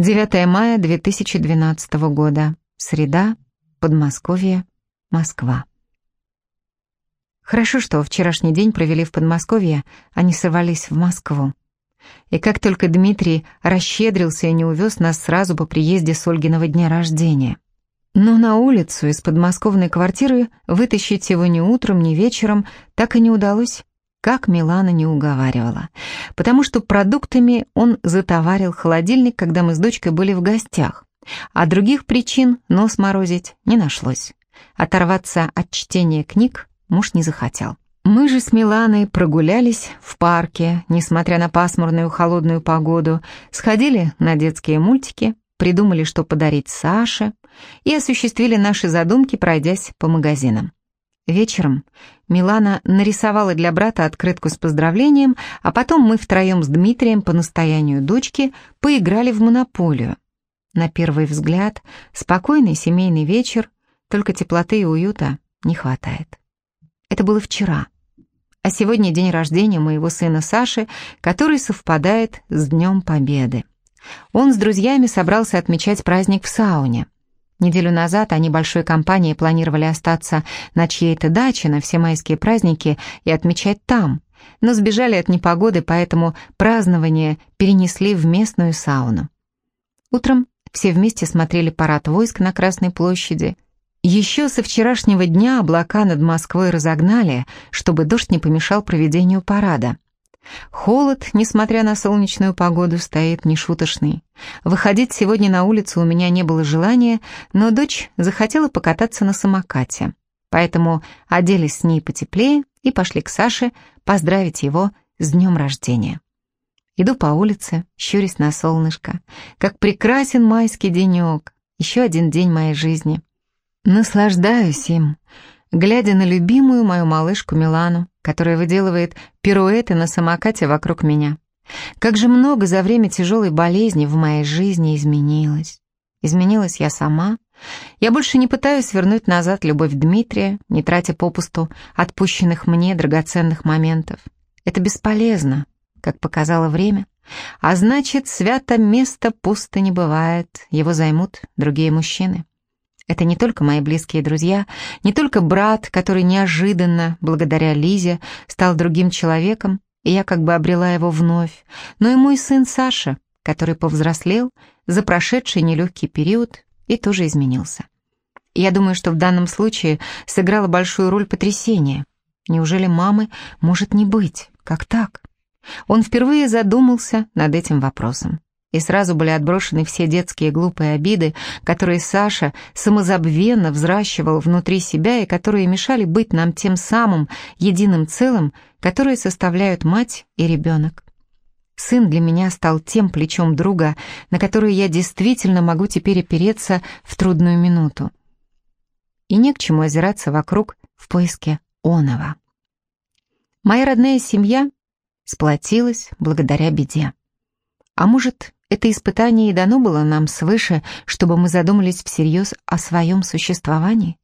9 мая 2012 года. Среда. Подмосковье. Москва. Хорошо, что вчерашний день провели в Подмосковье, а не сорвались в Москву. И как только Дмитрий расщедрился и не увез нас сразу по приезде с Ольгиного дня рождения. Но на улицу из подмосковной квартиры вытащить его ни утром, ни вечером так и не удалось как Милана не уговаривала, потому что продуктами он затоварил холодильник, когда мы с дочкой были в гостях, а других причин нос морозить не нашлось. Оторваться от чтения книг муж не захотел. Мы же с Миланой прогулялись в парке, несмотря на пасмурную холодную погоду, сходили на детские мультики, придумали, что подарить Саше, и осуществили наши задумки, пройдясь по магазинам. Вечером Милана нарисовала для брата открытку с поздравлением, а потом мы втроем с Дмитрием по настоянию дочки поиграли в монополию. На первый взгляд, спокойный семейный вечер, только теплоты и уюта не хватает. Это было вчера. А сегодня день рождения моего сына Саши, который совпадает с Днем Победы. Он с друзьями собрался отмечать праздник в сауне – Неделю назад они большой компанией планировали остаться на чьей-то даче на все майские праздники и отмечать там, но сбежали от непогоды, поэтому празднование перенесли в местную сауну. Утром все вместе смотрели парад войск на Красной площади. Еще со вчерашнего дня облака над Москвой разогнали, чтобы дождь не помешал проведению парада. Холод, несмотря на солнечную погоду, стоит нешуточный. Выходить сегодня на улицу у меня не было желания, но дочь захотела покататься на самокате. Поэтому оделись с ней потеплее и пошли к Саше поздравить его с днем рождения. Иду по улице, щурясь на солнышко. Как прекрасен майский денек, еще один день моей жизни. Наслаждаюсь им, глядя на любимую мою малышку Милану, которая выделывает пируэты на самокате вокруг меня. Как же много за время тяжелой болезни в моей жизни изменилось. Изменилась я сама. Я больше не пытаюсь вернуть назад любовь Дмитрия, не тратя попусту отпущенных мне драгоценных моментов. Это бесполезно, как показало время. А значит, свято место пусто не бывает, его займут другие мужчины. Это не только мои близкие друзья, не только брат, который неожиданно, благодаря Лизе, стал другим человеком, и я как бы обрела его вновь, но и мой сын Саша, который повзрослел за прошедший нелегкий период и тоже изменился. Я думаю, что в данном случае сыграло большую роль потрясение. Неужели мамы может не быть? Как так? Он впервые задумался над этим вопросом и сразу были отброшены все детские глупые обиды, которые Саша самозабвенно взращивал внутри себя и которые мешали быть нам тем самым единым целым, которые составляют мать и ребенок. Сын для меня стал тем плечом друга, на которое я действительно могу теперь опереться в трудную минуту. И не к чему озираться вокруг в поиске оного. Моя родная семья сплотилась благодаря беде. А может, это испытание и дано было нам свыше, чтобы мы задумались всерьез о своем существовании.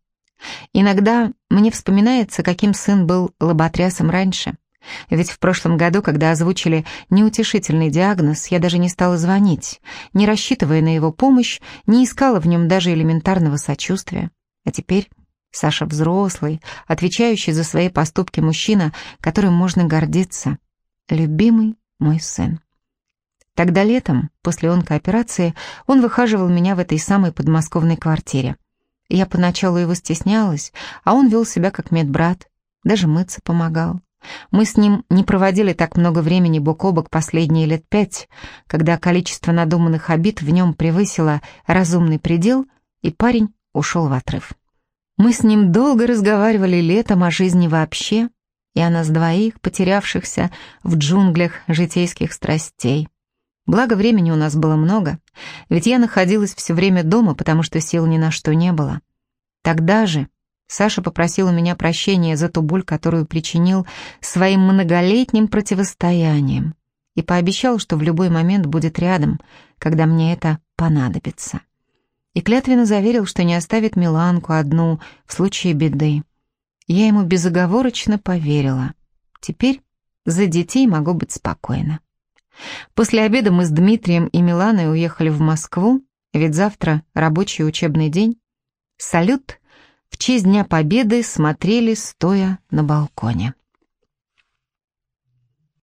Иногда мне вспоминается, каким сын был лоботрясом раньше. Ведь в прошлом году, когда озвучили неутешительный диагноз, я даже не стала звонить, не рассчитывая на его помощь, не искала в нем даже элементарного сочувствия. А теперь Саша взрослый, отвечающий за свои поступки мужчина, которым можно гордиться. Любимый мой сын. Тогда летом, после онкооперации, он выхаживал меня в этой самой подмосковной квартире. Я поначалу его стеснялась, а он вел себя как медбрат, даже мыться помогал. Мы с ним не проводили так много времени бок о бок последние лет пять, когда количество надуманных обид в нем превысило разумный предел, и парень ушел в отрыв. Мы с ним долго разговаривали летом о жизни вообще и о нас двоих, потерявшихся в джунглях житейских страстей. Благо времени у нас было много, ведь я находилась все время дома, потому что сил ни на что не было. Тогда же Саша попросил у меня прощения за ту боль, которую причинил своим многолетним противостоянием, и пообещал, что в любой момент будет рядом, когда мне это понадобится. И клятвенно заверил, что не оставит Миланку одну в случае беды. Я ему безоговорочно поверила. Теперь за детей могу быть спокойна. После обеда мы с Дмитрием и Миланой уехали в Москву, ведь завтра рабочий учебный день. Салют в честь Дня Победы смотрели, стоя на балконе.